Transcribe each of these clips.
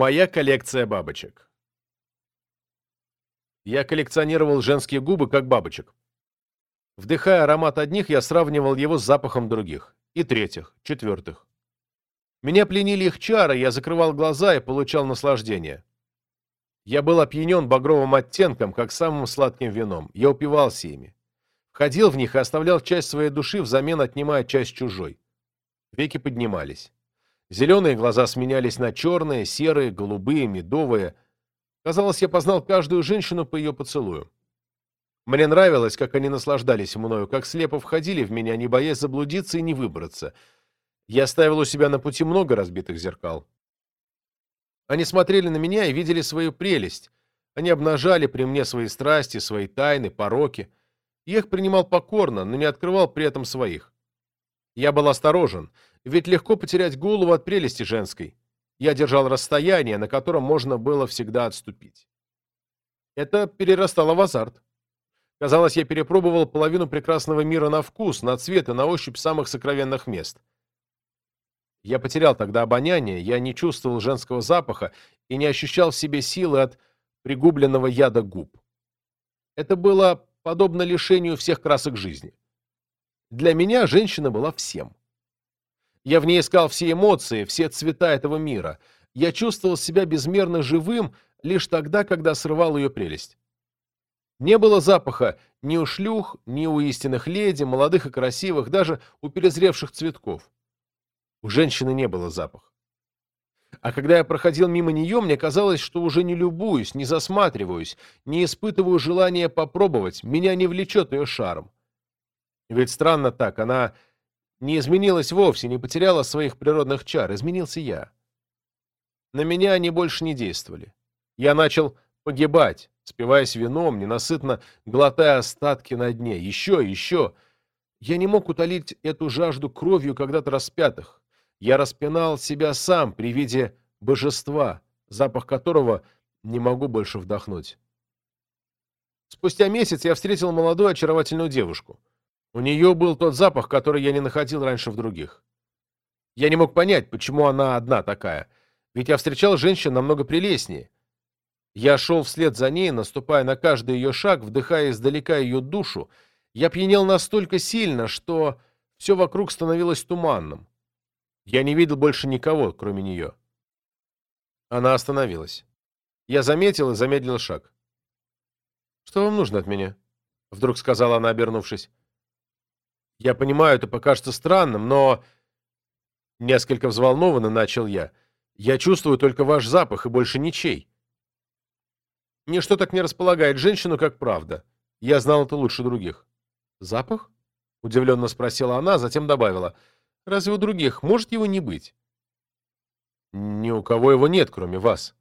Моя коллекция бабочек. Я коллекционировал женские губы, как бабочек. Вдыхая аромат одних, я сравнивал его с запахом других. И третьих, четвертых. Меня пленили их чары, я закрывал глаза и получал наслаждение. Я был опьянен багровым оттенком, как самым сладким вином. Я упивался ими. Входил в них и оставлял часть своей души, взамен отнимая часть чужой. Веки поднимались. Зеленые глаза сменялись на черные, серые, голубые, медовые. Казалось, я познал каждую женщину по ее поцелую. Мне нравилось, как они наслаждались мною, как слепо входили в меня, не боясь заблудиться и не выбраться. Я ставил у себя на пути много разбитых зеркал. Они смотрели на меня и видели свою прелесть. Они обнажали при мне свои страсти, свои тайны, пороки. Я их принимал покорно, но не открывал при этом своих. Я был осторожен, ведь легко потерять голову от прелести женской. Я держал расстояние, на котором можно было всегда отступить. Это перерастало в азарт. Казалось, я перепробовал половину прекрасного мира на вкус, на цвет и на ощупь самых сокровенных мест. Я потерял тогда обоняние, я не чувствовал женского запаха и не ощущал в себе силы от пригубленного яда губ. Это было подобно лишению всех красок жизни. Для меня женщина была всем. Я в ней искал все эмоции, все цвета этого мира. Я чувствовал себя безмерно живым лишь тогда, когда срывал ее прелесть. Не было запаха ни у шлюх, ни у истинных леди, молодых и красивых, даже у перезревших цветков. У женщины не было запаха. А когда я проходил мимо нее, мне казалось, что уже не любуюсь, не засматриваюсь, не испытываю желания попробовать, меня не влечет ее шарм. Ведь странно так, она не изменилась вовсе, не потеряла своих природных чар, изменился я. На меня они больше не действовали. Я начал погибать, спиваясь вином, ненасытно глотая остатки на дне. Еще, еще. Я не мог утолить эту жажду кровью когда-то распятых. Я распинал себя сам при виде божества, запах которого не могу больше вдохнуть. Спустя месяц я встретил молодую очаровательную девушку. У нее был тот запах, который я не находил раньше в других. Я не мог понять, почему она одна такая, ведь я встречал женщин намного прелестнее. Я шел вслед за ней, наступая на каждый ее шаг, вдыхая издалека ее душу. Я пьянел настолько сильно, что все вокруг становилось туманным. Я не видел больше никого, кроме нее. Она остановилась. Я заметил и замедлил шаг. «Что вам нужно от меня?» — вдруг сказала она, обернувшись. Я понимаю, это покажется странным, но... Несколько взволнованно начал я. Я чувствую только ваш запах и больше ничей. Ничто так не располагает женщину, как правда. Я знал это лучше других. Запах? Удивленно спросила она, затем добавила. Разве у других может его не быть? Ни у кого его нет, кроме вас,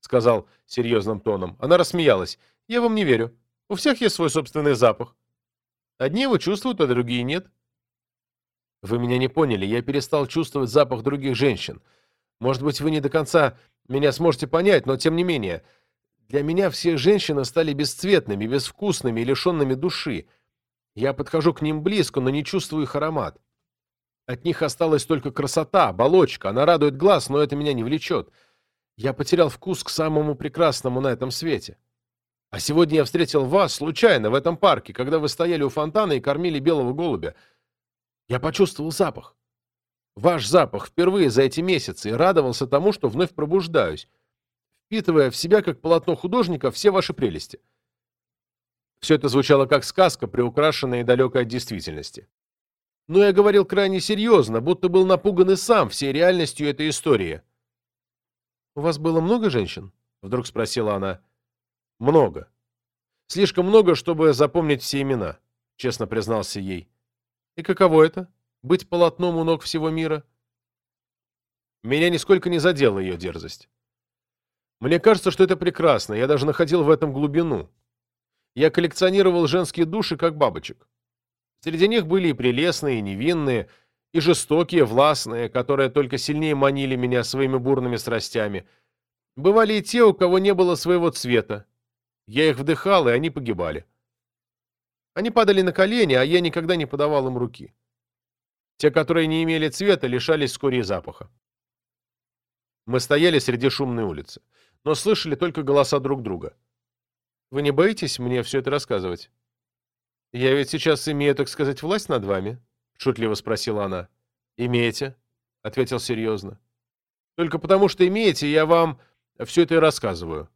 сказал серьезным тоном. Она рассмеялась. Я вам не верю. У всех есть свой собственный запах. Одни его чувствуют, а другие нет. Вы меня не поняли, я перестал чувствовать запах других женщин. Может быть, вы не до конца меня сможете понять, но тем не менее. Для меня все женщины стали бесцветными, безвкусными и лишенными души. Я подхожу к ним близко, но не чувствую их аромат. От них осталась только красота, оболочка. Она радует глаз, но это меня не влечет. Я потерял вкус к самому прекрасному на этом свете. А сегодня я встретил вас случайно в этом парке, когда вы стояли у фонтана и кормили белого голубя. Я почувствовал запах. Ваш запах впервые за эти месяцы и радовался тому, что вновь пробуждаюсь, впитывая в себя, как полотно художника, все ваши прелести. Все это звучало как сказка, приукрашенная и далекая от действительности. Но я говорил крайне серьезно, будто был напуган и сам всей реальностью этой истории. «У вас было много женщин?» — вдруг спросила она. Много. Слишком много, чтобы запомнить все имена, честно признался ей. И каково это? Быть полотном у ног всего мира? Меня нисколько не задела ее дерзость. Мне кажется, что это прекрасно, я даже находил в этом глубину. Я коллекционировал женские души, как бабочек. Среди них были и прелестные, и невинные, и жестокие, властные, которые только сильнее манили меня своими бурными страстями. Бывали и те, у кого не было своего цвета, я их вдыхал, и они погибали. Они падали на колени, а я никогда не подавал им руки. Те, которые не имели цвета, лишались вскоре запаха. Мы стояли среди шумной улицы, но слышали только голоса друг друга. «Вы не боитесь мне все это рассказывать?» «Я ведь сейчас имею, так сказать, власть над вами?» — шутливо спросила она. «Имеете», — ответил серьезно. «Только потому, что имеете, я вам все это и рассказываю.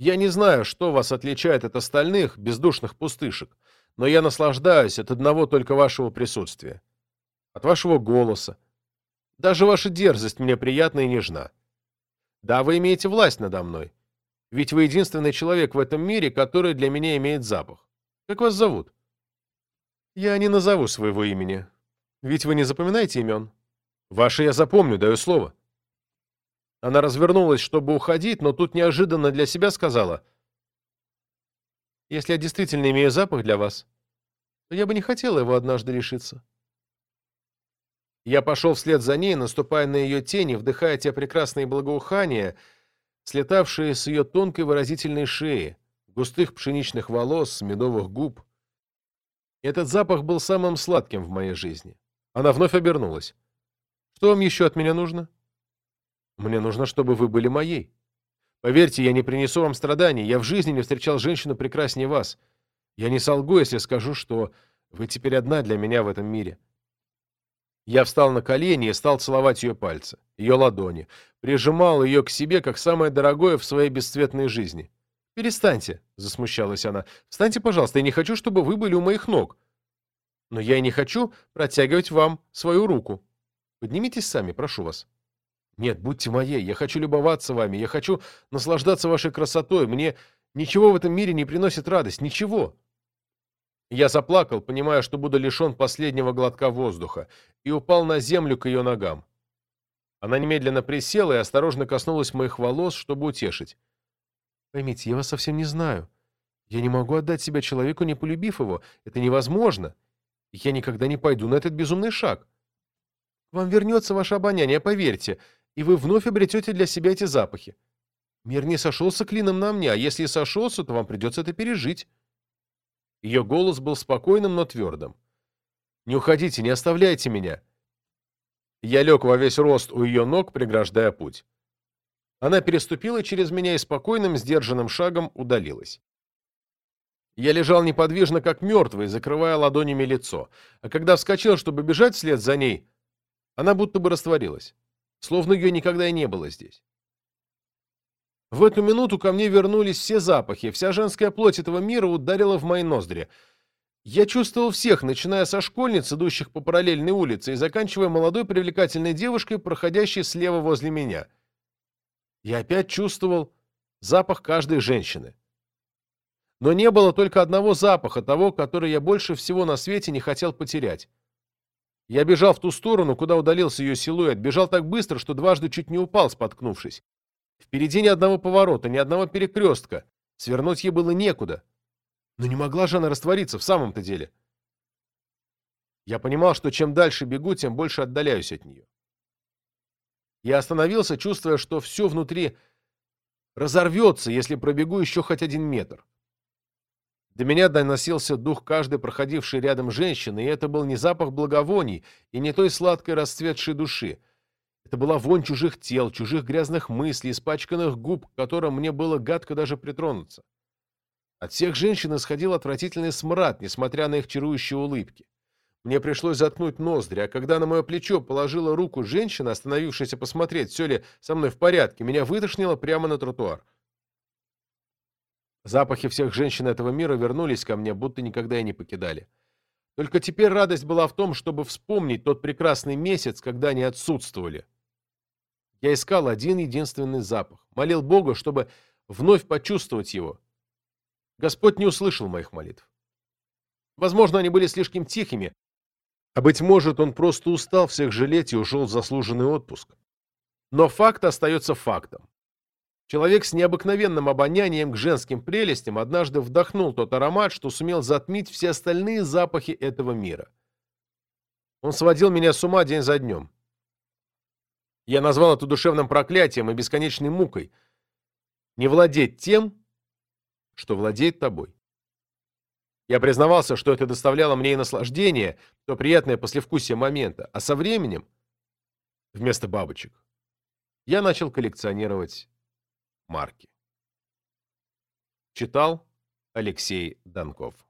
Я не знаю, что вас отличает от остальных бездушных пустышек, но я наслаждаюсь от одного только вашего присутствия, от вашего голоса. Даже ваша дерзость мне приятна и нежна. Да, вы имеете власть надо мной, ведь вы единственный человек в этом мире, который для меня имеет запах. Как вас зовут? Я не назову своего имени, ведь вы не запоминаете имен. Ваше я запомню, даю слово. Она развернулась, чтобы уходить, но тут неожиданно для себя сказала. «Если я действительно имею запах для вас, то я бы не хотела его однажды лишиться». Я пошел вслед за ней, наступая на ее тени, вдыхая те прекрасные благоухания, слетавшие с ее тонкой выразительной шеи, густых пшеничных волос, медовых губ. Этот запах был самым сладким в моей жизни. Она вновь обернулась. «Что вам еще от меня нужно?» Мне нужно, чтобы вы были моей. Поверьте, я не принесу вам страданий. Я в жизни не встречал женщину прекраснее вас. Я не солгу, если скажу, что вы теперь одна для меня в этом мире. Я встал на колени и стал целовать ее пальцы, ее ладони, прижимал ее к себе, как самое дорогое в своей бесцветной жизни. «Перестаньте», — засмущалась она. «Встаньте, пожалуйста, я не хочу, чтобы вы были у моих ног. Но я и не хочу протягивать вам свою руку. Поднимитесь сами, прошу вас». Нет, будьте моей, я хочу любоваться вами, я хочу наслаждаться вашей красотой, мне ничего в этом мире не приносит радость, ничего. Я заплакал, понимая, что буду лишен последнего глотка воздуха, и упал на землю к ее ногам. Она немедленно присела и осторожно коснулась моих волос, чтобы утешить. «Поймите, я вас совсем не знаю. Я не могу отдать себя человеку, не полюбив его. Это невозможно. Я никогда не пойду на этот безумный шаг. Вам вернется ваше обоняние, поверьте и вы вновь обретете для себя эти запахи. Мир не сошелся клином на мне, а если сошелся, то вам придется это пережить. Ее голос был спокойным, но твердым. «Не уходите, не оставляйте меня!» Я лег во весь рост у ее ног, преграждая путь. Она переступила через меня и спокойным, сдержанным шагом удалилась. Я лежал неподвижно, как мертвый, закрывая ладонями лицо, а когда вскочил, чтобы бежать вслед за ней, она будто бы растворилась словно ее никогда и не было здесь. В эту минуту ко мне вернулись все запахи, вся женская плоть этого мира ударила в мои ноздри. Я чувствовал всех, начиная со школьниц, идущих по параллельной улице, и заканчивая молодой привлекательной девушкой, проходящей слева возле меня. Я опять чувствовал запах каждой женщины. Но не было только одного запаха, того, который я больше всего на свете не хотел потерять. Я бежал в ту сторону, куда удалился ее силуэт, бежал так быстро, что дважды чуть не упал, споткнувшись. Впереди ни одного поворота, ни одного перекрестка. Свернуть ей было некуда. Но не могла же она раствориться в самом-то деле. Я понимал, что чем дальше бегу, тем больше отдаляюсь от нее. Я остановился, чувствуя, что все внутри разорвется, если пробегу еще хоть один метр. До меня доносился дух каждой проходившей рядом женщины, и это был не запах благовоний и не той сладкой расцветшей души. Это была вонь чужих тел, чужих грязных мыслей, испачканных губ, к которым мне было гадко даже притронуться. От всех женщин исходил отвратительный смрад, несмотря на их чарующие улыбки. Мне пришлось заткнуть ноздри, а когда на мое плечо положила руку женщина, остановившаяся посмотреть, все ли со мной в порядке, меня вытошнило прямо на тротуар. Запахи всех женщин этого мира вернулись ко мне, будто никогда и не покидали. Только теперь радость была в том, чтобы вспомнить тот прекрасный месяц, когда они отсутствовали. Я искал один единственный запах, молил Бога, чтобы вновь почувствовать его. Господь не услышал моих молитв. Возможно, они были слишком тихими, а, быть может, он просто устал всех жалеть и ушел в заслуженный отпуск. Но факт остается фактом. Человек с необыкновенным обонянием к женским прелестям однажды вдохнул тот аромат, что сумел затмить все остальные запахи этого мира. Он сводил меня с ума день за днем. Я назвал это душевным проклятием и бесконечной мукой. Не владеть тем, что владеет тобой. Я признавался, что это доставляло мне и наслаждение, то приятное послевкусие момента, а со временем, вместо бабочек, я начал коллекционировать марки. Читал Алексей Донков